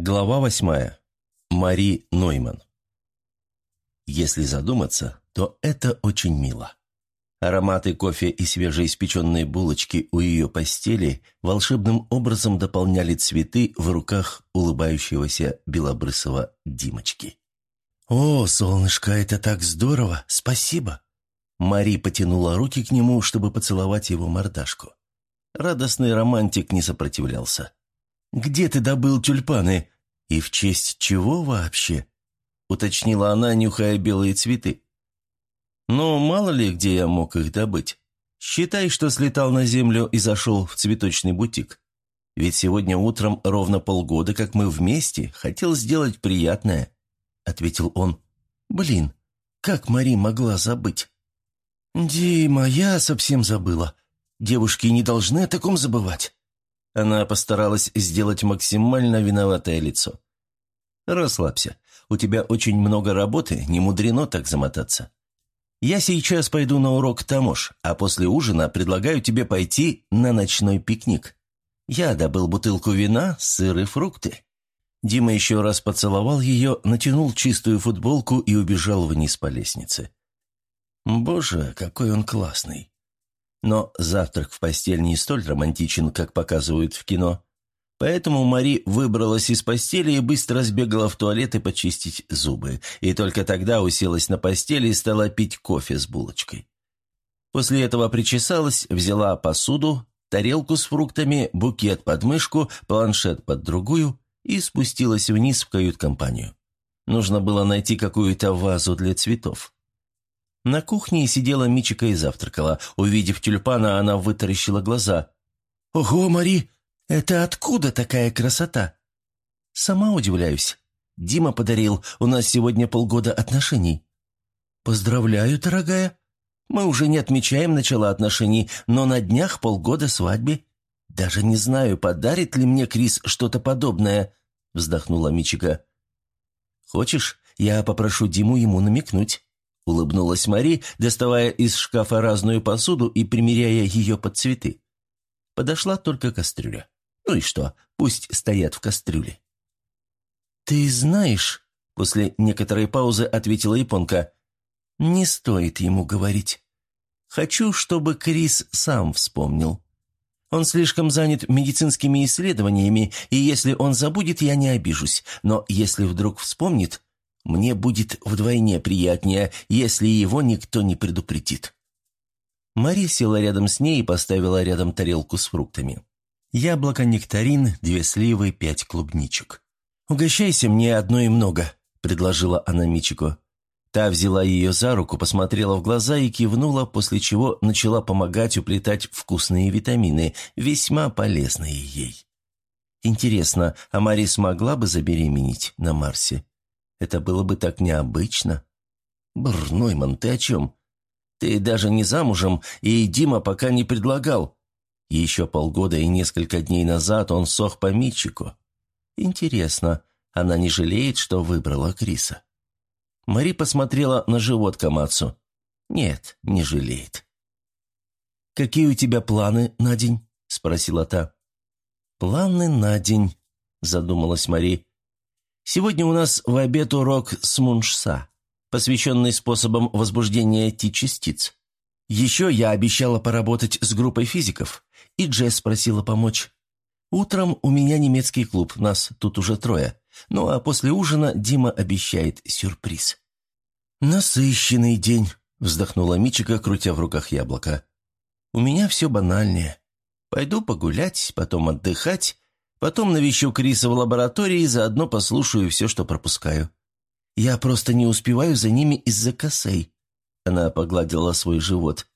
Глава восьмая. Мари Нойман. Если задуматься, то это очень мило. Ароматы кофе и свежеиспеченные булочки у ее постели волшебным образом дополняли цветы в руках улыбающегося белобрысого Димочки. «О, солнышко, это так здорово! Спасибо!» Мари потянула руки к нему, чтобы поцеловать его мордашку. Радостный романтик не сопротивлялся. «Где ты добыл тюльпаны? И в честь чего вообще?» — уточнила она, нюхая белые цветы. «Ну, мало ли, где я мог их добыть. Считай, что слетал на землю и зашел в цветочный бутик. Ведь сегодня утром ровно полгода, как мы вместе, хотел сделать приятное», — ответил он. «Блин, как Мари могла забыть?» «Дима, я совсем забыла. Девушки не должны о таком забывать». Она постаралась сделать максимально виноватое лицо. «Расслабься. У тебя очень много работы, не мудрено так замотаться. Я сейчас пойду на урок Тамош, а после ужина предлагаю тебе пойти на ночной пикник. Я добыл бутылку вина, сыр и фрукты». Дима еще раз поцеловал ее, натянул чистую футболку и убежал вниз по лестнице. «Боже, какой он классный!» Но завтрак в постель не столь романтичен, как показывают в кино. Поэтому Мари выбралась из постели и быстро сбегала в туалет и почистить зубы. И только тогда уселась на постели и стала пить кофе с булочкой. После этого причесалась, взяла посуду, тарелку с фруктами, букет под мышку, планшет под другую и спустилась вниз в кают-компанию. Нужно было найти какую-то вазу для цветов. На кухне сидела Мичика и завтракала. Увидев тюльпана, она вытаращила глаза. «Ого, Мари, это откуда такая красота?» «Сама удивляюсь. Дима подарил. У нас сегодня полгода отношений». «Поздравляю, дорогая. Мы уже не отмечаем начало отношений, но на днях полгода свадьбе. Даже не знаю, подарит ли мне Крис что-то подобное», — вздохнула Мичика. «Хочешь, я попрошу Диму ему намекнуть?» Улыбнулась Мари, доставая из шкафа разную посуду и примеряя ее под цветы. Подошла только кастрюля. Ну и что, пусть стоят в кастрюле. «Ты знаешь», — после некоторой паузы ответила японка, — «не стоит ему говорить. Хочу, чтобы Крис сам вспомнил. Он слишком занят медицинскими исследованиями, и если он забудет, я не обижусь. Но если вдруг вспомнит, мне будет вдвойне приятнее, если его никто не предупредит». Мари села рядом с ней и поставила рядом тарелку с фруктами. Яблоко, нектарин, две сливы, пять клубничек. «Угощайся мне одно и много», — предложила она Мичико. Та взяла ее за руку, посмотрела в глаза и кивнула, после чего начала помогать уплетать вкусные витамины, весьма полезные ей. Интересно, а Мари смогла бы забеременеть на Марсе? Это было бы так необычно. Бррр, Нойман, ты о чем? Ты даже не замужем, и Дима пока не предлагал. Еще полгода и несколько дней назад он сох по Митчику. Интересно, она не жалеет, что выбрала Криса? Мари посмотрела на живот Камацу. Нет, не жалеет. «Какие у тебя планы на день?» – спросила та. «Планы на день», – задумалась Мари. Сегодня у нас в обед урок с Муншса, посвященный способам возбуждения Ти-частиц. Еще я обещала поработать с группой физиков, и Джесс просила помочь. Утром у меня немецкий клуб, нас тут уже трое. Ну а после ужина Дима обещает сюрприз. «Насыщенный день», — вздохнула Мичика, крутя в руках яблоко. «У меня все банальнее. Пойду погулять, потом отдыхать, Потом навещу Криса в лаборатории и заодно послушаю все, что пропускаю. Я просто не успеваю за ними из-за косей». Она погладила свой живот.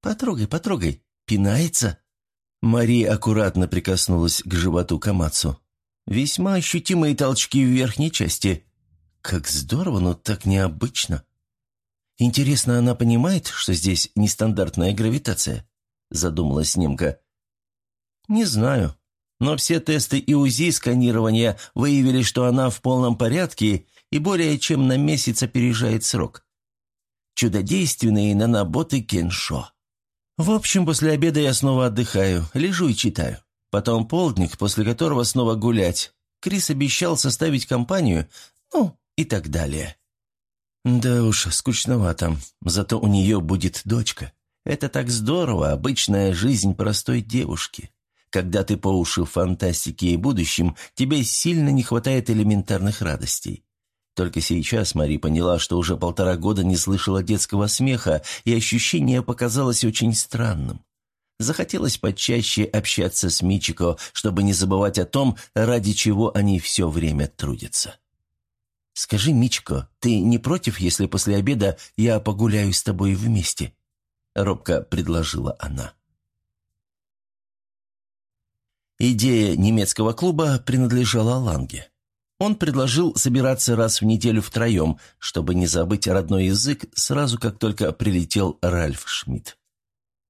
«Потрогай, потрогай. Пинается?» Мария аккуратно прикоснулась к животу Камацу. «Весьма ощутимые толчки в верхней части. Как здорово, но так необычно. Интересно, она понимает, что здесь нестандартная гравитация?» Задумалась немка. «Не знаю», но все тесты и УЗИ сканирования выявили, что она в полном порядке и более чем на месяц опережает срок. Чудодейственные наноботы Кеншо. В общем, после обеда я снова отдыхаю, лежу и читаю. Потом полдник, после которого снова гулять. Крис обещал составить компанию, ну и так далее. Да уж, скучновато. Зато у нее будет дочка. Это так здорово, обычная жизнь простой девушки. Когда ты по уши в фантастике и будущем, тебе сильно не хватает элементарных радостей. Только сейчас Мари поняла, что уже полтора года не слышала детского смеха, и ощущение показалось очень странным. Захотелось почаще общаться с Мичико, чтобы не забывать о том, ради чего они все время трудятся. «Скажи, Мичико, ты не против, если после обеда я погуляю с тобой вместе?» Робко предложила она. Идея немецкого клуба принадлежала Ланге. Он предложил собираться раз в неделю втроем, чтобы не забыть родной язык сразу, как только прилетел Ральф Шмидт.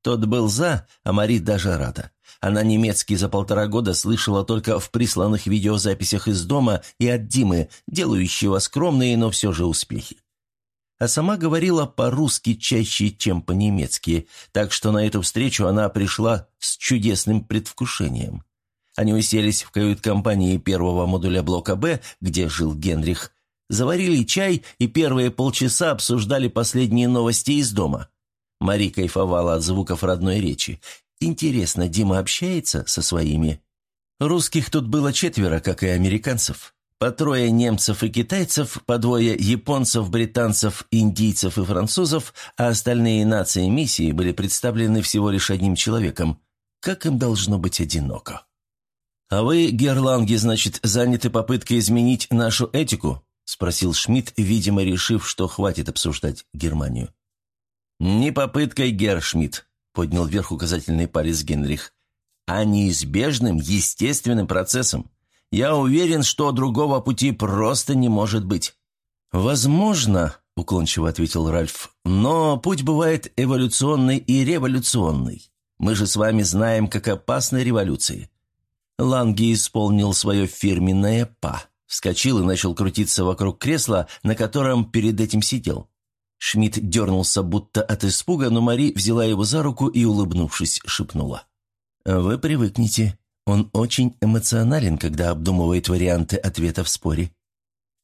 Тот был за, а Мари даже рада. Она немецкий за полтора года слышала только в присланных видеозаписях из дома и от Димы, делающего скромные, но все же успехи. А сама говорила по-русски чаще, чем по-немецки, так что на эту встречу она пришла с чудесным предвкушением. Они уселись в кают-компании первого модуля блока «Б», где жил Генрих, заварили чай и первые полчаса обсуждали последние новости из дома. Мари кайфовала от звуков родной речи. Интересно, Дима общается со своими? Русских тут было четверо, как и американцев. По трое немцев и китайцев, по двое японцев, британцев, индийцев и французов, а остальные нации миссии были представлены всего лишь одним человеком. Как им должно быть одиноко? «А вы, Герланги, значит, заняты попыткой изменить нашу этику?» – спросил Шмидт, видимо, решив, что хватит обсуждать Германию. «Не попыткой, Герр Шмидт», – поднял вверх указательный палец Генрих, – «а неизбежным, естественным процессом. Я уверен, что другого пути просто не может быть». «Возможно», – уклончиво ответил Ральф, – «но путь бывает эволюционный и революционный. Мы же с вами знаем, как опасны революции. Ланги исполнил свое фирменное «па». Вскочил и начал крутиться вокруг кресла, на котором перед этим сидел. Шмидт дернулся будто от испуга, но Мари взяла его за руку и, улыбнувшись, шепнула. «Вы привыкнете. Он очень эмоционален, когда обдумывает варианты ответа в споре».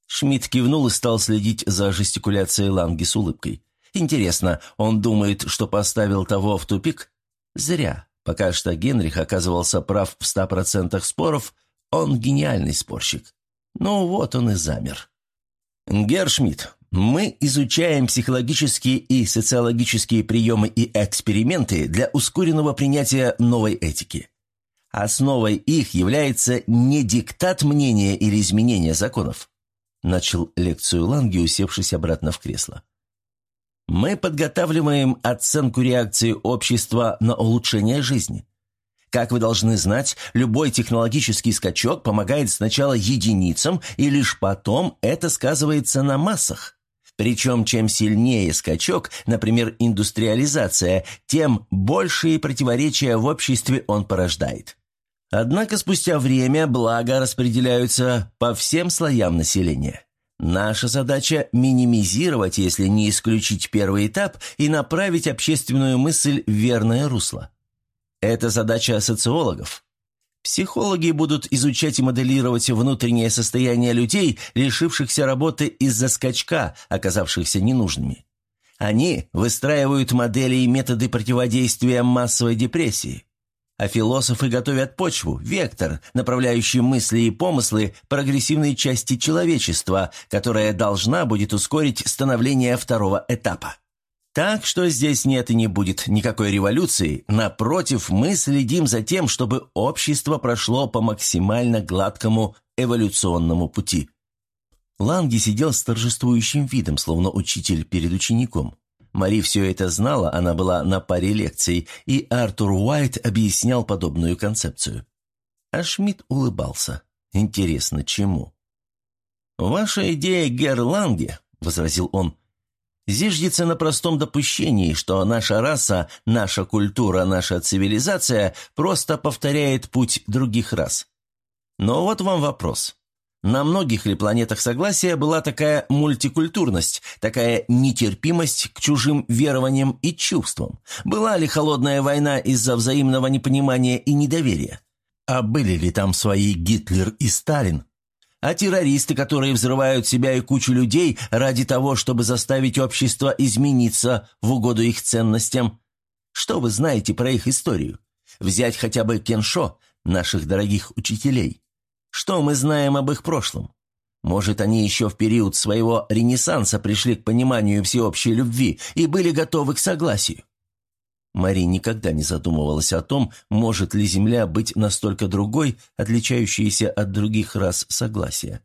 Шмидт кивнул и стал следить за жестикуляцией Ланги с улыбкой. «Интересно, он думает, что поставил того в тупик?» «Зря. Пока что Генрих оказывался прав в ста процентах споров, он гениальный спорщик. Ну вот он и замер. Гершмидт, мы изучаем психологические и социологические приемы и эксперименты для ускоренного принятия новой этики. Основой их является не диктат мнения или изменение законов. Начал лекцию Ланги, усевшись обратно в кресло. Мы подготавливаем оценку реакции общества на улучшение жизни. Как вы должны знать, любой технологический скачок помогает сначала единицам, и лишь потом это сказывается на массах. Причем чем сильнее скачок, например, индустриализация, тем большие противоречия в обществе он порождает. Однако спустя время блага распределяются по всем слоям населения. Наша задача – минимизировать, если не исключить первый этап, и направить общественную мысль в верное русло. Это задача социологов. Психологи будут изучать и моделировать внутреннее состояние людей, лишившихся работы из-за скачка, оказавшихся ненужными. Они выстраивают модели и методы противодействия массовой депрессии. А философы готовят почву, вектор, направляющий мысли и помыслы прогрессивной части человечества, которая должна будет ускорить становление второго этапа. Так что здесь нет и не будет никакой революции. Напротив, мы следим за тем, чтобы общество прошло по максимально гладкому эволюционному пути. Ланги сидел с торжествующим видом, словно учитель перед учеником. Мари все это знала, она была на паре лекций, и Артур Уайт объяснял подобную концепцию. А Шмидт улыбался. Интересно, чему? «Ваша идея, Герланге», — возразил он, — «зиждется на простом допущении, что наша раса, наша культура, наша цивилизация просто повторяет путь других рас. Но вот вам вопрос. На многих ли планетах Согласия была такая мультикультурность, такая нетерпимость к чужим верованиям и чувствам? Была ли холодная война из-за взаимного непонимания и недоверия? А были ли там свои Гитлер и Сталин? А террористы, которые взрывают себя и кучу людей ради того, чтобы заставить общество измениться в угоду их ценностям. Что вы знаете про их историю? Взять хотя бы Кеншо, наших дорогих учителей. Что мы знаем об их прошлом? Может, они еще в период своего ренессанса пришли к пониманию всеобщей любви и были готовы к согласию? Мари никогда не задумывалась о том, может ли Земля быть настолько другой, отличающейся от других рас согласия.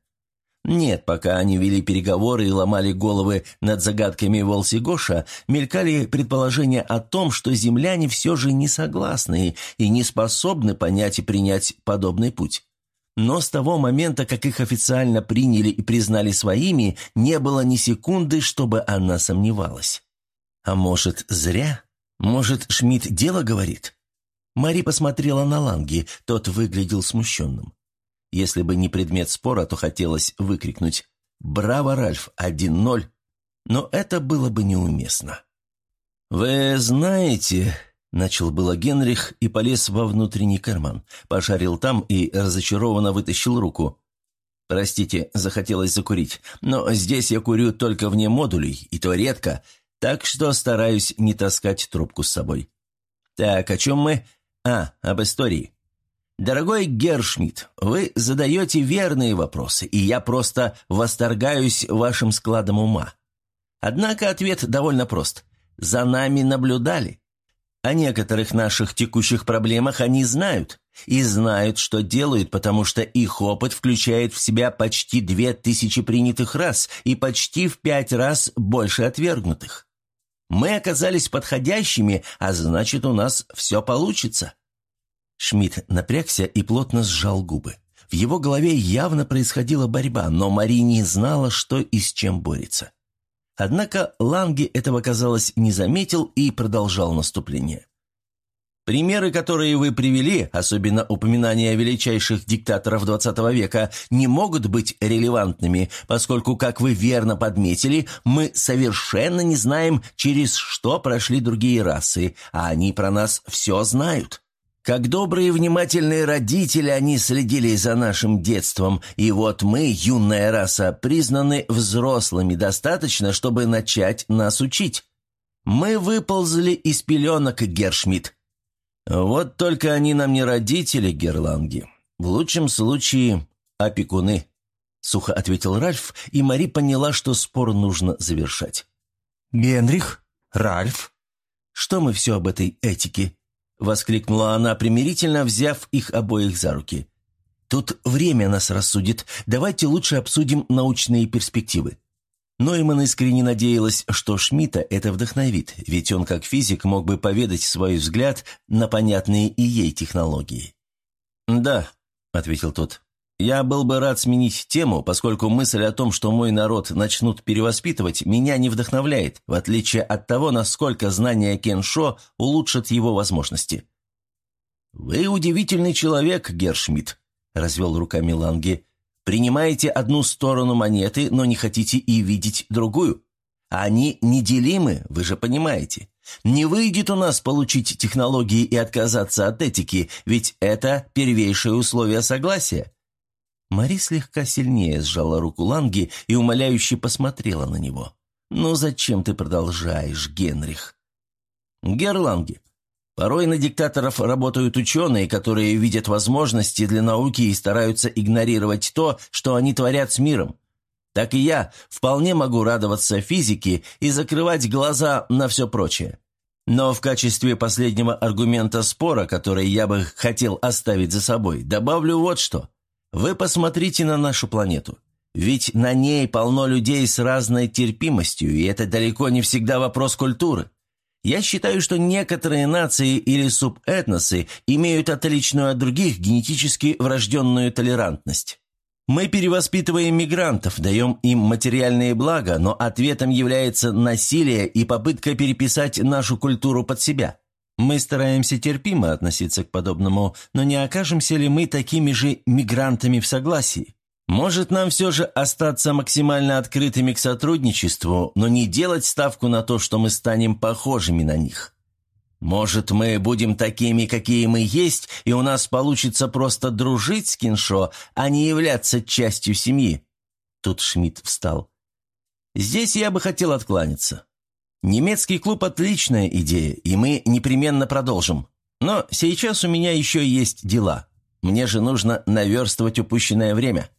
Нет, пока они вели переговоры и ломали головы над загадками Волсигоша, мелькали предположения о том, что земляне все же не согласны и не способны понять и принять подобный путь. Но с того момента, как их официально приняли и признали своими, не было ни секунды, чтобы она сомневалась. А может, зря? Может, Шмидт дело говорит? Мари посмотрела на Ланги, тот выглядел смущенным. Если бы не предмет спора, то хотелось выкрикнуть «Браво, Ральф! 1-0!» Но это было бы неуместно. «Вы знаете...» — начал было Генрих и полез во внутренний карман. Пошарил там и разочарованно вытащил руку. «Простите, захотелось закурить, но здесь я курю только вне модулей, и то редко, так что стараюсь не таскать трубку с собой. Так, о чем мы? А, об истории. Дорогой Гершмидт, вы задаете верные вопросы, и я просто восторгаюсь вашим складом ума. Однако ответ довольно прост. За нами наблюдали. О некоторых наших текущих проблемах они знают. И знают, что делают, потому что их опыт включает в себя почти две тысячи принятых раз и почти в пять раз больше отвергнутых. Мы оказались подходящими, а значит, у нас все получится». Шмидт напрягся и плотно сжал губы. В его голове явно происходила борьба, но Мари не знала, что и с чем борется. Однако Ланги этого, казалось, не заметил и продолжал наступление. Примеры, которые вы привели, особенно упоминания величайших диктаторов XX века, не могут быть релевантными, поскольку, как вы верно подметили, мы совершенно не знаем, через что прошли другие расы, а они про нас все знают. Как добрые внимательные родители, они следили за нашим детством, и вот мы, юная раса, признаны взрослыми достаточно, чтобы начать нас учить. Мы выползли из пеленок, Гершмидт. «Вот только они нам не родители, Герланги. В лучшем случае опекуны», — сухо ответил Ральф, и Мари поняла, что спор нужно завершать. «Генрих? Ральф?» «Что мы все об этой этике?» — воскликнула она примирительно, взяв их обоих за руки. «Тут время нас рассудит. Давайте лучше обсудим научные перспективы». Нойман искренне надеялась, что Шмидта это вдохновит, ведь он как физик мог бы поведать свой взгляд на понятные и ей технологии. «Да», — ответил тот, — «я был бы рад сменить тему, поскольку мысль о том, что мой народ начнут перевоспитывать, меня не вдохновляет, в отличие от того, насколько знания Кеншо улучшат его возможности». «Вы удивительный человек, Гершмидт», — развел руками Ланги. Принимаете одну сторону монеты, но не хотите и видеть другую. Они неделимы, вы же понимаете. Не выйдет у нас получить технологии и отказаться от этики, ведь это первейшее условие согласия». Мари слегка сильнее сжала руку Ланги и умоляюще посмотрела на него. «Ну зачем ты продолжаешь, Генрих?» «Герланги, Порой на диктаторов работают ученые, которые видят возможности для науки и стараются игнорировать то, что они творят с миром. Так и я вполне могу радоваться физике и закрывать глаза на все прочее. Но в качестве последнего аргумента спора, который я бы хотел оставить за собой, добавлю вот что. Вы посмотрите на нашу планету. Ведь на ней полно людей с разной терпимостью, и это далеко не всегда вопрос культуры. Я считаю, что некоторые нации или субэтносы имеют отличную от других генетически врожденную толерантность. Мы перевоспитываем мигрантов, даем им материальные блага, но ответом является насилие и попытка переписать нашу культуру под себя. Мы стараемся терпимо относиться к подобному, но не окажемся ли мы такими же мигрантами в согласии? Может, нам все же остаться максимально открытыми к сотрудничеству, но не делать ставку на то, что мы станем похожими на них. Может, мы будем такими, какие мы есть, и у нас получится просто дружить с Киншо, а не являться частью семьи?» Тут Шмидт встал. «Здесь я бы хотел откланяться. Немецкий клуб – отличная идея, и мы непременно продолжим. Но сейчас у меня еще есть дела. Мне же нужно наверстывать упущенное время».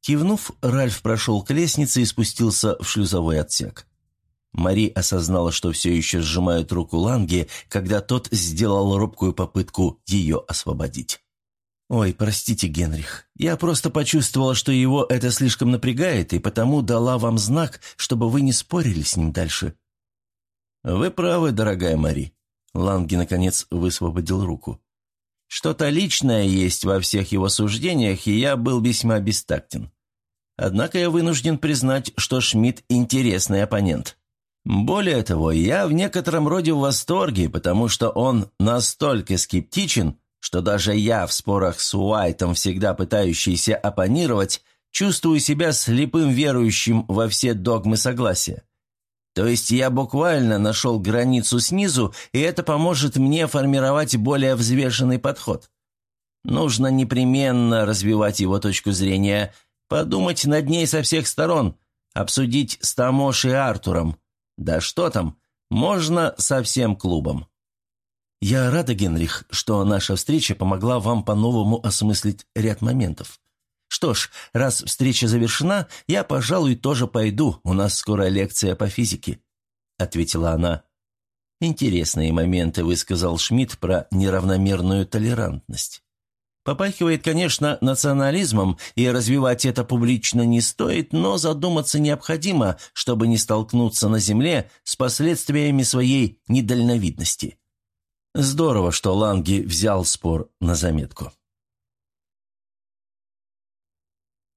Кивнув, Ральф прошел к лестнице и спустился в шлюзовой отсек. Мари осознала, что все еще сжимает руку Ланге, когда тот сделал робкую попытку ее освободить. «Ой, простите, Генрих, я просто почувствовала, что его это слишком напрягает, и потому дала вам знак, чтобы вы не спорили с ним дальше». «Вы правы, дорогая Мари». Ланги, наконец, высвободил руку. «Что-то личное есть во всех его суждениях, и я был весьма бестактен. Однако я вынужден признать, что Шмидт – интересный оппонент. Более того, я в некотором роде в восторге, потому что он настолько скептичен, что даже я в спорах с Уайтом, всегда пытающийся оппонировать, чувствую себя слепым верующим во все догмы согласия. То есть я буквально нашел границу снизу, и это поможет мне формировать более взвешенный подход. Нужно непременно развивать его точку зрения, Подумать над ней со всех сторон, обсудить с Тамош и Артуром. Да что там, можно со всем клубом. Я рада, Генрих, что наша встреча помогла вам по-новому осмыслить ряд моментов. Что ж, раз встреча завершена, я, пожалуй, тоже пойду, у нас скоро лекция по физике», — ответила она. «Интересные моменты», — высказал Шмидт про неравномерную толерантность. Попахивает, конечно, национализмом, и развивать это публично не стоит, но задуматься необходимо, чтобы не столкнуться на земле с последствиями своей недальновидности. Здорово, что Ланги взял спор на заметку.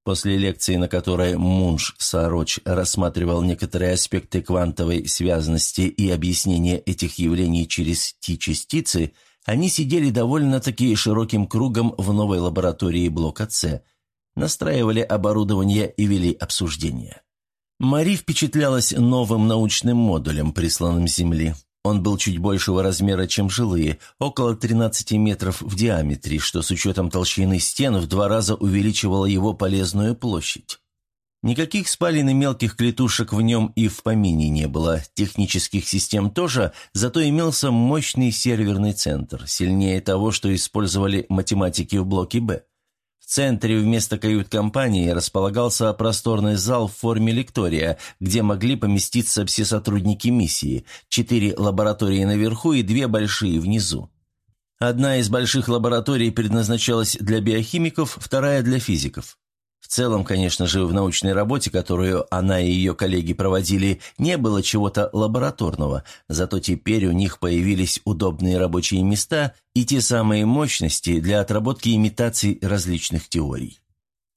После лекции, на которой Мунш Сороч рассматривал некоторые аспекты квантовой связности и объяснения этих явлений через Ти-частицы – они сидели довольно-таки широким кругом в новой лаборатории блока С, настраивали оборудование и вели обсуждения. Мари впечатлялась новым научным модулем, присланным Земли. Он был чуть большего размера, чем жилые, около 13 метров в диаметре, что с учетом толщины стен в два раза увеличивало его полезную площадь. Никаких спален и мелких клетушек в нем и в помине не было, технических систем тоже, зато имелся мощный серверный центр, сильнее того, что использовали математики в блоке «Б». В центре вместо кают-компании располагался просторный зал в форме лектория, где могли поместиться все сотрудники миссии, четыре лаборатории наверху и две большие внизу. Одна из больших лабораторий предназначалась для биохимиков, вторая для физиков. В целом, конечно же, в научной работе, которую она и ее коллеги проводили, не было чего-то лабораторного, зато теперь у них появились удобные рабочие места и те самые мощности для отработки имитаций различных теорий.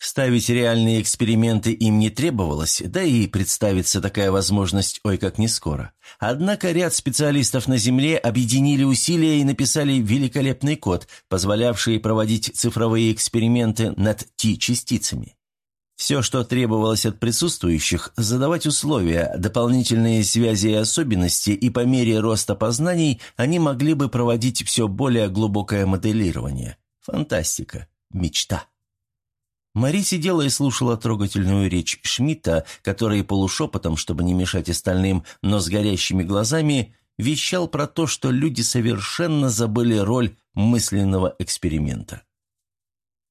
Ставить реальные эксперименты им не требовалось, да и представится такая возможность ой как не скоро. Однако ряд специалистов на Земле объединили усилия и написали великолепный код, позволявший проводить цифровые эксперименты над Ти-частицами. Все, что требовалось от присутствующих, задавать условия, дополнительные связи и особенности, и по мере роста познаний они могли бы проводить все более глубокое моделирование. Фантастика. Мечта. Мари сидела и слушала трогательную речь Шмидта, который полушепотом, чтобы не мешать остальным, но с горящими глазами, вещал про то, что люди совершенно забыли роль мысленного эксперимента.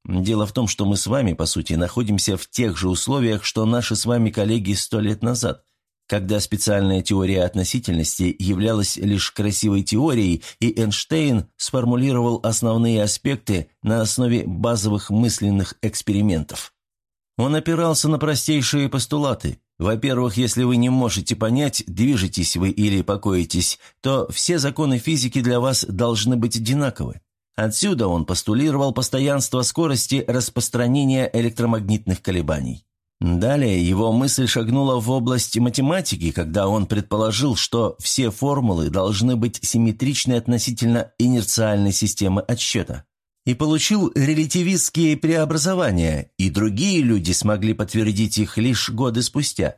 Дело в том, что мы с вами, по сути, находимся в тех же условиях, что наши с вами коллеги сто лет назад, когда специальная теория относительности являлась лишь красивой теорией, и Эйнштейн сформулировал основные аспекты на основе базовых мысленных экспериментов. Он опирался на простейшие постулаты. Во-первых, если вы не можете понять, движетесь вы или покоитесь, то все законы физики для вас должны быть одинаковы. Отсюда он постулировал постоянство скорости распространения электромагнитных колебаний. Далее его мысль шагнула в область математики, когда он предположил, что все формулы должны быть симметричны относительно инерциальной системы отсчета. И получил релятивистские преобразования, и другие люди смогли подтвердить их лишь годы спустя.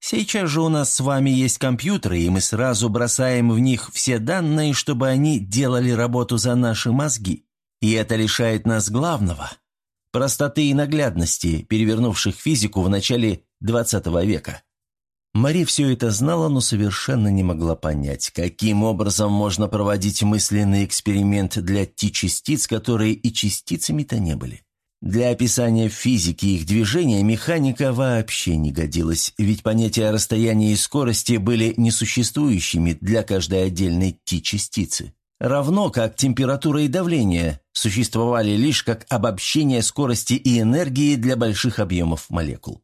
Сейчас же у нас с вами есть компьютеры, и мы сразу бросаем в них все данные, чтобы они делали работу за наши мозги. И это лишает нас главного – простоты и наглядности, перевернувших физику в начале XX века. Мари все это знала, но совершенно не могла понять, каким образом можно проводить мысленный эксперимент для Ти-частиц, которые и частицами-то не были. Для описания физики их движения механика вообще не годилась, ведь понятия расстояния и скорости были несуществующими для каждой отдельной Ти-частицы. Равно как температура и давление существовали лишь как обобщение скорости и энергии для больших объемов молекул.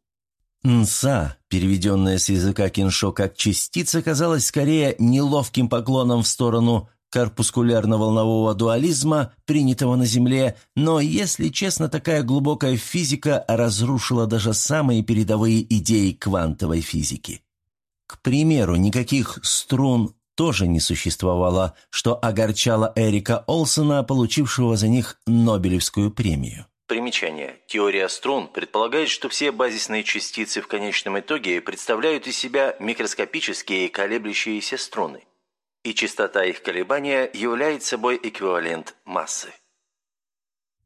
Нса, переведенная с языка киншо как частица, казалась скорее неловким поклоном в сторону корпускулярно-волнового дуализма, принятого на Земле, но, если честно, такая глубокая физика разрушила даже самые передовые идеи квантовой физики. К примеру, никаких струн тоже не существовало, что огорчало Эрика Олсона, получившего за них Нобелевскую премию. Примечание. Теория струн предполагает, что все базисные частицы в конечном итоге представляют из себя микроскопические колеблющиеся струны и частота их колебания является собой эквивалент массы.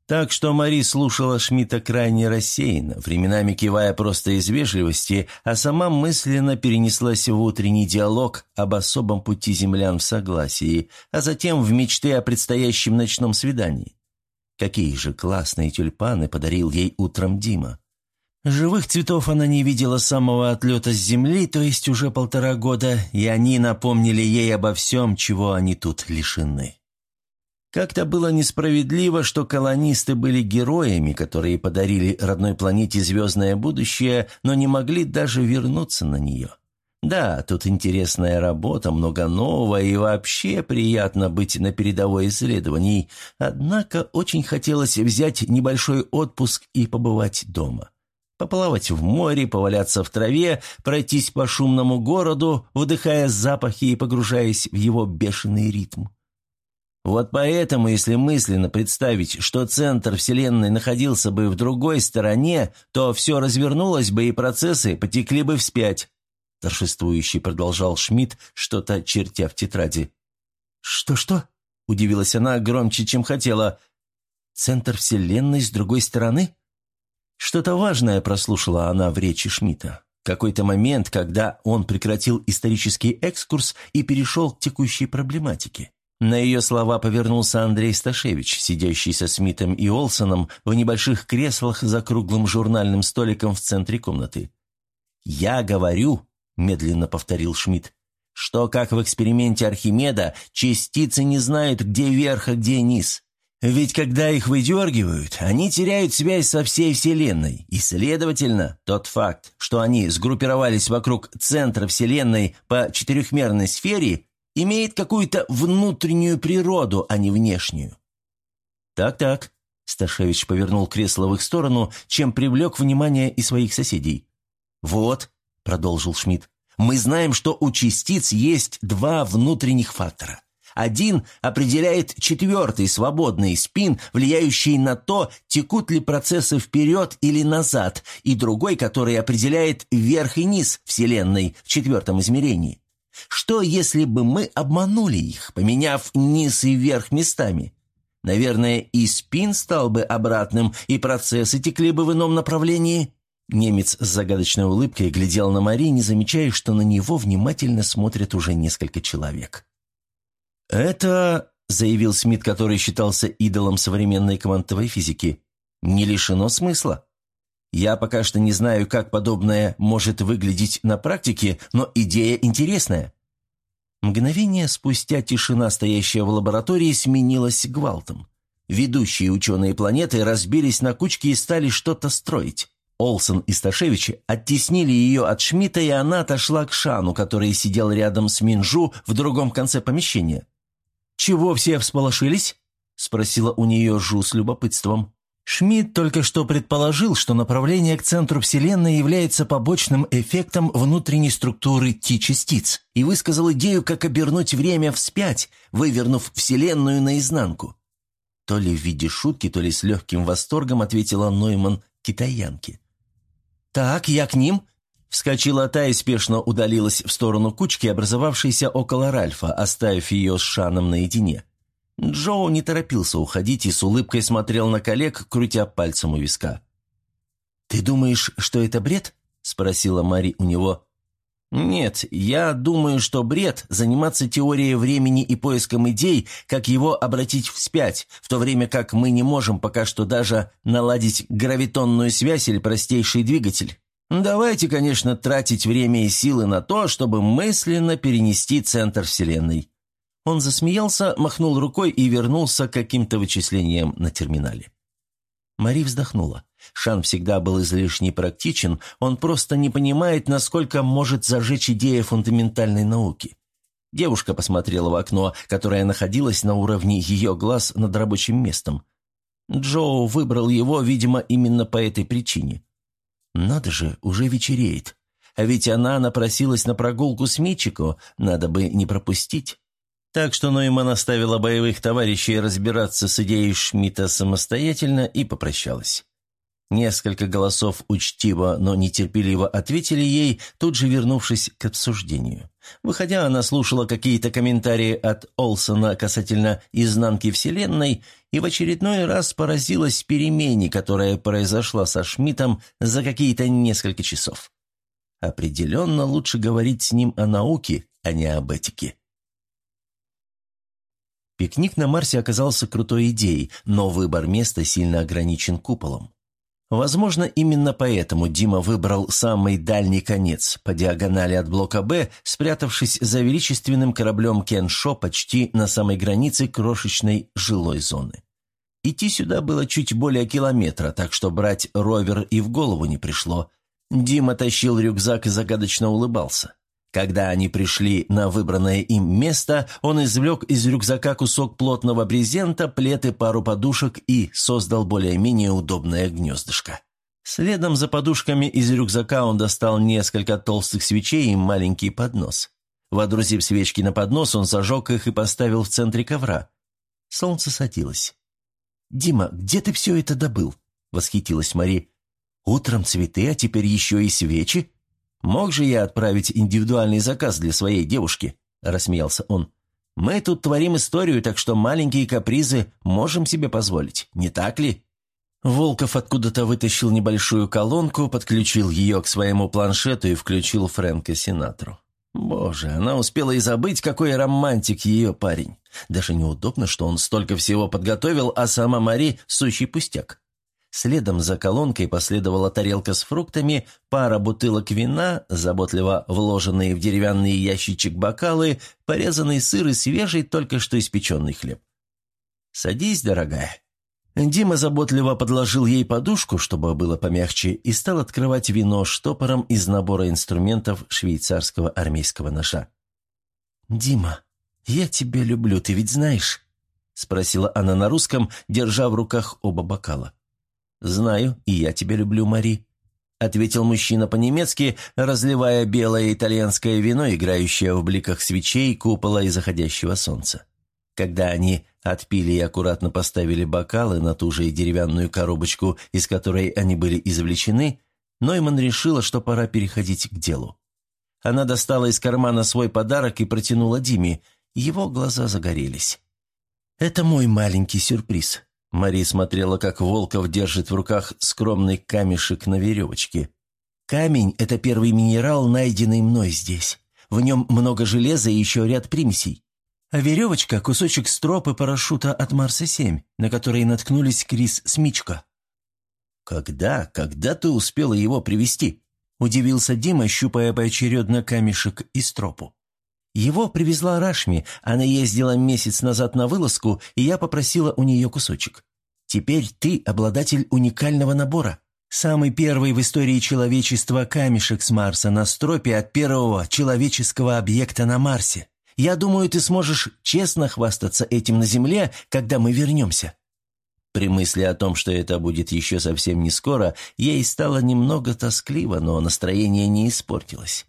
Так что Мари слушала Шмидта крайне рассеянно, временами кивая просто из вежливости, а сама мысленно перенеслась в утренний диалог об особом пути землян в согласии, а затем в мечты о предстоящем ночном свидании. Какие же классные тюльпаны подарил ей утром Дима. Живых цветов она не видела с самого отлета с земли, то есть уже полтора года, и они напомнили ей обо всем, чего они тут лишены. Как-то было несправедливо, что колонисты были героями, которые подарили родной планете звездное будущее, но не могли даже вернуться на нее. Да, тут интересная работа, много нового и вообще приятно быть на передовой исследований, однако очень хотелось взять небольшой отпуск и побывать дома. Поплавать в море, поваляться в траве, пройтись по шумному городу, вдыхая запахи и погружаясь в его бешеный ритм. Вот поэтому, если мысленно представить, что центр Вселенной находился бы в другой стороне, то все развернулось бы и процессы потекли бы вспять. Торжествующий продолжал Шмидт, что-то чертя в тетради. «Что-что?» – удивилась она громче, чем хотела. «Центр Вселенной с другой стороны?» Что-то важное прослушала она в речи Шмидта. Какой-то момент, когда он прекратил исторический экскурс и перешел к текущей проблематике. На ее слова повернулся Андрей Сташевич, сидящий со Смитом и Олсоном в небольших креслах за круглым журнальным столиком в центре комнаты. «Я говорю», — медленно повторил Шмидт, «что, как в эксперименте Архимеда, частицы не знают, где верх, а где низ. Ведь когда их выдергивают, они теряют связь со всей Вселенной, и, следовательно, тот факт, что они сгруппировались вокруг центра Вселенной по четырехмерной сфере, имеет какую-то внутреннюю природу, а не внешнюю. «Так-так», — Сташевич повернул кресло в их сторону, чем привлек внимание и своих соседей. «Вот», — продолжил Шмидт, — «мы знаем, что у частиц есть два внутренних фактора. Один определяет четвертый свободный спин, влияющий на то, текут ли процессы вперед или назад, и другой, который определяет верх и низ Вселенной в четвертом измерении. Что, если бы мы обманули их, поменяв низ и верх местами? Наверное, и спин стал бы обратным, и процессы текли бы в ином направлении. Немец с загадочной улыбкой глядел на Мари, не замечая, что на него внимательно смотрят уже несколько человек. «Это», — заявил Смит, который считался идолом современной квантовой физики, — «не лишено смысла. Я пока что не знаю, как подобное может выглядеть на практике, но идея интересная». Мгновение спустя тишина, стоящая в лаборатории, сменилась гвалтом. Ведущие ученые планеты разбились на кучки и стали что-то строить. Олсон и Сташевич оттеснили ее от Шмидта, и она отошла к Шану, который сидел рядом с Минжу в другом конце помещения. «Чего все всполошились?» – спросила у нее Жу с любопытством. Шмидт только что предположил, что направление к центру Вселенной является побочным эффектом внутренней структуры Ти-частиц, и высказал идею, как обернуть время вспять, вывернув Вселенную наизнанку. То ли в виде шутки, то ли с легким восторгом ответила Нойман китаянке. «Так, я к ним», Вскочила та и спешно удалилась в сторону кучки, образовавшейся около Ральфа, оставив ее с Шаном наедине. Джоу не торопился уходить и с улыбкой смотрел на коллег, крутя пальцем у виска. «Ты думаешь, что это бред?» – спросила Мари у него. «Нет, я думаю, что бред – заниматься теорией времени и поиском идей, как его обратить вспять, в то время как мы не можем пока что даже наладить гравитонную связь или простейший двигатель. Давайте, конечно, тратить время и силы на то, чтобы мысленно перенести центр Вселенной». Он засмеялся, махнул рукой и вернулся к каким-то вычислениям на терминале. Мари вздохнула. Шан всегда был излишне практичен, он просто не понимает, насколько может зажечь идея фундаментальной науки. Девушка посмотрела в окно, которое находилось на уровне ее глаз над рабочим местом. Джоу выбрал его, видимо, именно по этой причине. Надо же, уже вечереет. А ведь она напросилась на прогулку с Мичико, надо бы не пропустить. Так что Нойман оставила боевых товарищей разбираться с идеей Шмидта самостоятельно и попрощалась. Несколько голосов учтиво, но нетерпеливо ответили ей, тут же вернувшись к обсуждению. Выходя, она слушала какие-то комментарии от Олсона касательно изнанки Вселенной и в очередной раз поразилась перемене, которая произошла со Шмидтом за какие-то несколько часов. Определенно лучше говорить с ним о науке, а не об этике. Пикник на Марсе оказался крутой идеей, но выбор места сильно ограничен куполом. Возможно, именно поэтому Дима выбрал самый дальний конец, по диагонали от блока «Б», спрятавшись за величественным кораблем Кеншо почти на самой границе крошечной жилой зоны. Идти сюда было чуть более километра, так что брать ровер и в голову не пришло. Дима тащил рюкзак и загадочно улыбался. Когда они пришли на выбранное им место, он извлек из рюкзака кусок плотного брезента, плед и пару подушек и создал более-менее удобное гнездышко. Следом за подушками из рюкзака он достал несколько толстых свечей и маленький поднос. Водрузив свечки на поднос, он зажег их и поставил в центре ковра. Солнце садилось. «Дима, где ты все это добыл?» — восхитилась Мари. «Утром цветы, а теперь еще и свечи?» «Мог же я отправить индивидуальный заказ для своей девушки?» – рассмеялся он. «Мы тут творим историю, так что маленькие капризы можем себе позволить, не так ли?» Волков откуда-то вытащил небольшую колонку, подключил ее к своему планшету и включил Фрэнка Синатру. Боже, она успела и забыть, какой романтик ее парень. Даже неудобно, что он столько всего подготовил, а сама Мари – сущий пустяк. Следом за колонкой последовала тарелка с фруктами, пара бутылок вина, заботливо вложенные в деревянный ящичек бокалы, порезанный сыр и свежий, только что испеченный хлеб. «Садись, дорогая». Дима заботливо подложил ей подушку, чтобы было помягче, и стал открывать вино штопором из набора инструментов швейцарского армейского ножа. «Дима, я тебя люблю, ты ведь знаешь?» — спросила она на русском, держа в руках оба бокала. «Знаю, и я тебя люблю, Мари», — ответил мужчина по-немецки, разливая белое итальянское вино, играющее в бликах свечей, купола и заходящего солнца. Когда они отпили и аккуратно поставили бокалы на ту же деревянную коробочку, из которой они были извлечены, Нойман решила, что пора переходить к делу. Она достала из кармана свой подарок и протянула Диме. Его глаза загорелись. «Это мой маленький сюрприз. Мари смотрела, как Волков держит в руках скромный камешек на веревочке. «Камень – это первый минерал, найденный мной здесь. В нем много железа и еще ряд примесей. А веревочка – кусочек стропы парашюта от Марса-7, на который наткнулись Крис с Мичко». «Когда? Когда ты успела его привести? удивился Дима, щупая поочередно камешек и стропу. Его привезла Рашми, она ездила месяц назад на вылазку, и я попросила у нее кусочек. Теперь ты обладатель уникального набора. Самый первый в истории человечества камешек с Марса на стропе от первого человеческого объекта на Марсе. Я думаю, ты сможешь честно хвастаться этим на Земле, когда мы вернемся». При мысли о том, что это будет еще совсем не скоро, ей стало немного тоскливо, но настроение не испортилось.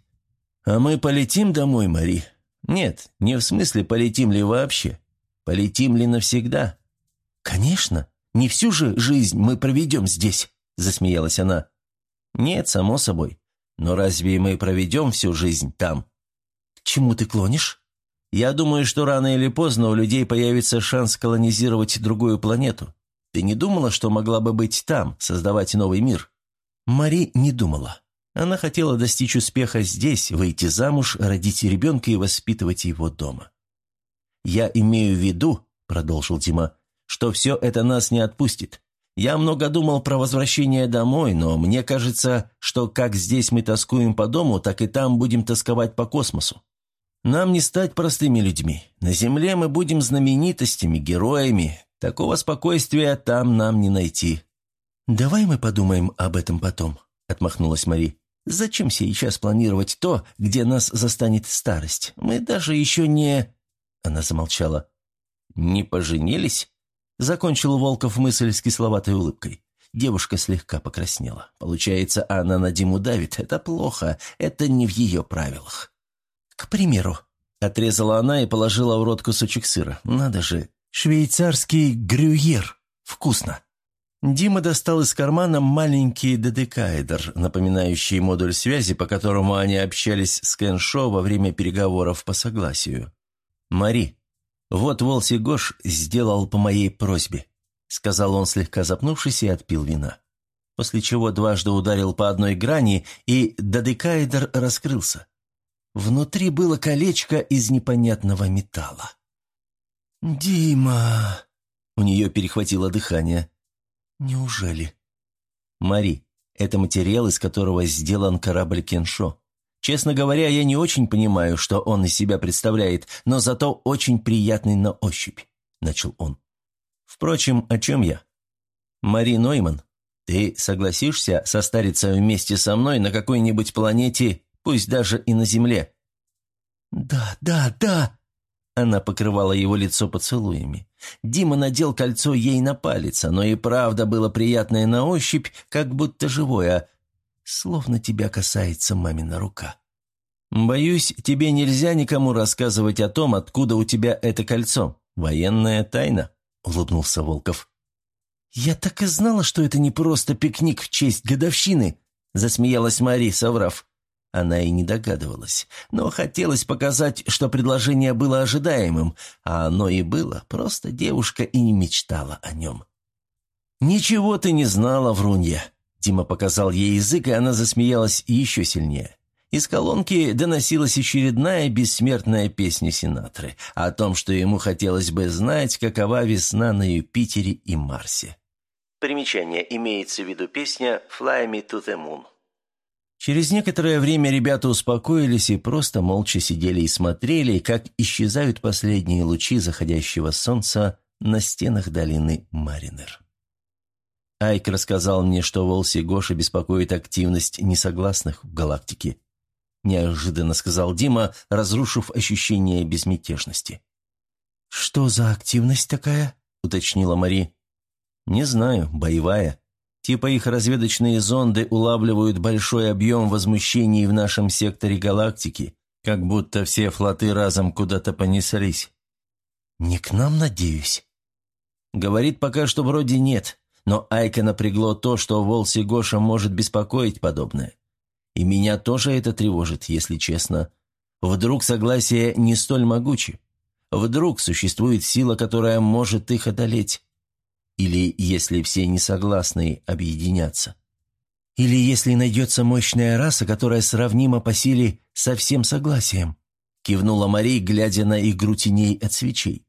«А мы полетим домой, Мари?» «Нет, не в смысле полетим ли вообще. Полетим ли навсегда?» «Конечно. Не всю же жизнь мы проведем здесь», — засмеялась она. «Нет, само собой. Но разве мы проведем всю жизнь там? К чему ты клонишь? Я думаю, что рано или поздно у людей появится шанс колонизировать другую планету. Ты не думала, что могла бы быть там, создавать новый мир? Мари не думала. Она хотела достичь успеха здесь, выйти замуж, родить ребенка и воспитывать его дома. «Я имею в виду», — продолжил Дима, — «что все это нас не отпустит. Я много думал про возвращение домой, но мне кажется, что как здесь мы тоскуем по дому, так и там будем тосковать по космосу. Нам не стать простыми людьми. На Земле мы будем знаменитостями, героями. Такого спокойствия там нам не найти». «Давай мы подумаем об этом потом», — отмахнулась Мари. «Зачем сейчас планировать то, где нас застанет старость? Мы даже еще не...» Она замолчала. «Не поженились?» Закончил Волков мысль с кисловатой улыбкой. Девушка слегка покраснела. Получается, она на Диму давит. Это плохо. Это не в ее правилах. «К примеру», — отрезала она и положила в рот кусочек сыра. «Надо же, швейцарский грюйер. Вкусно». Дима достал из кармана маленький дедекаэдр, напоминающий модуль связи, по которому они общались с Кеншо во время переговоров по согласию. «Мари, вот Волси Гош сделал по моей просьбе», — сказал он, слегка запнувшись, и отпил вина. После чего дважды ударил по одной грани, и додекаэдр раскрылся. Внутри было колечко из непонятного металла. «Дима!» — у нее перехватило дыхание. «Неужели?» «Мари, это материал, из которого сделан корабль Кеншо. Честно говоря, я не очень понимаю, что он из себя представляет, но зато очень приятный на ощупь», — начал он. «Впрочем, о чем я? Мари Нойман, ты согласишься состариться вместе со мной на какой-нибудь планете, пусть даже и на Земле?» «Да, да, да!» Она покрывала его лицо поцелуями. Дима надел кольцо ей на палец, оно и правда было приятное на ощупь, как будто живое, словно тебя касается мамина рука. «Боюсь, тебе нельзя никому рассказывать о том, откуда у тебя это кольцо. Военная тайна», — улыбнулся Волков. «Я так и знала, что это не просто пикник в честь годовщины», — засмеялась Мари, соврав. Она и не догадывалась, но хотелось показать, что предложение было ожидаемым, а оно и было, просто девушка и не мечтала о нем. «Ничего ты не знала, Врунья», Дима показал ей язык, и она засмеялась еще сильнее. Из колонки доносилась очередная бессмертная песня Синатры о том, что ему хотелось бы знать, какова весна на Юпитере и Марсе. Примечание. Имеется в виду песня «Fly me to the moon». Через некоторое время ребята успокоились и просто молча сидели и смотрели, как исчезают последние лучи заходящего солнца на стенах долины Маринер. Айк рассказал мне, что Волси Гоша беспокоит активность несогласных в галактике. Неожиданно сказал Дима, разрушив ощущение безмятежности. «Что за активность такая?» — уточнила Мари. «Не знаю, боевая. Типа их разведочные зонды улавливают большой объем возмущений в нашем секторе галактики, как будто все флоты разом куда-то понеслись». «Не к нам, надеюсь?» «Говорит пока, что вроде нет. Но Айка напрягло то, что Волси Гоша может беспокоить подобное. И меня тоже это тревожит, если честно. Вдруг согласие не столь могуче? Вдруг существует сила, которая может их одолеть? Или если все несогласные объединятся? Или если найдется мощная раса, которая сравнима по силе со всем согласием? Кивнула Мария, глядя на игру теней от свечей.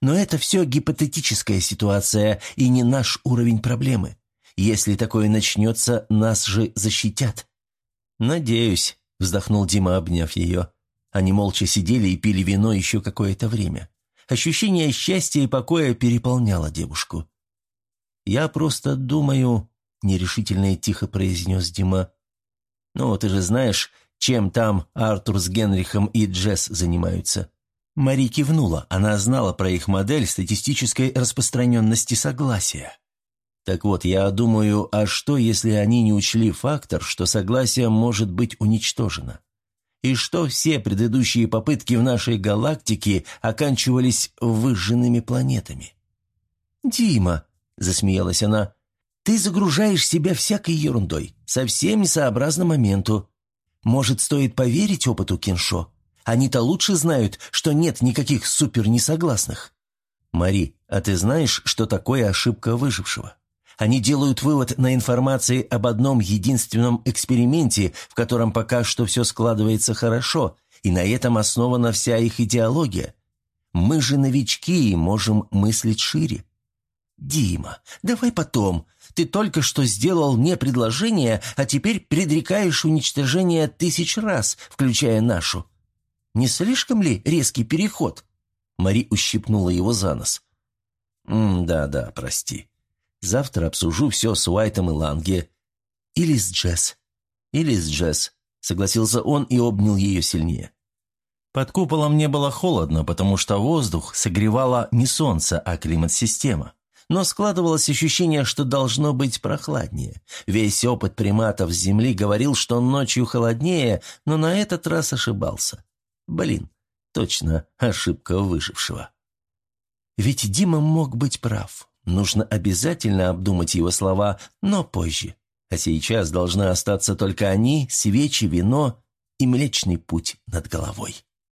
Но это все гипотетическая ситуация и не наш уровень проблемы. Если такое начнется, нас же защитят». «Надеюсь», — вздохнул Дима, обняв ее. Они молча сидели и пили вино еще какое-то время. Ощущение счастья и покоя переполняло девушку. «Я просто думаю», — нерешительно и тихо произнес Дима. «Ну, ты же знаешь, чем там Артур с Генрихом и Джесс занимаются. Мари кивнула. Она знала про их модель статистической распространенности согласия. Так вот, я думаю, а что, если они не учли фактор, что согласие может быть уничтожено? И что все предыдущие попытки в нашей галактике оканчивались выжженными планетами? «Дима», — засмеялась она, — «ты загружаешь себя всякой ерундой, совсем несообразно моменту. Может, стоит поверить опыту Киншо? Они-то лучше знают, что нет никаких супернесогласных. Мари, а ты знаешь, что такое ошибка выжившего? Они делают вывод на информации об одном единственном эксперименте, в котором пока что все складывается хорошо, и на этом основана вся их идеология. Мы же новички и можем мыслить шире. «Дима, давай потом. Ты только что сделал мне предложение, а теперь предрекаешь уничтожение тысяч раз, включая нашу. Не слишком ли резкий переход?» Мари ущипнула его за нос. «Да-да, прости. Завтра обсужу все с Уайтом и Ланге. Или с Джесс. Или с Джесс», — согласился он и обнял ее сильнее. Под куполом не было холодно, потому что воздух согревало не солнце, а климат-система. Но складывалось ощущение, что должно быть прохладнее. Весь опыт приматов Земли говорил, что ночью холоднее, но на этот раз ошибался. Блин, точно ошибка выжившего. Ведь Дима мог быть прав. Нужно обязательно обдумать его слова, но позже. А сейчас должны остаться только они, свечи, вино и Млечный Путь над головой.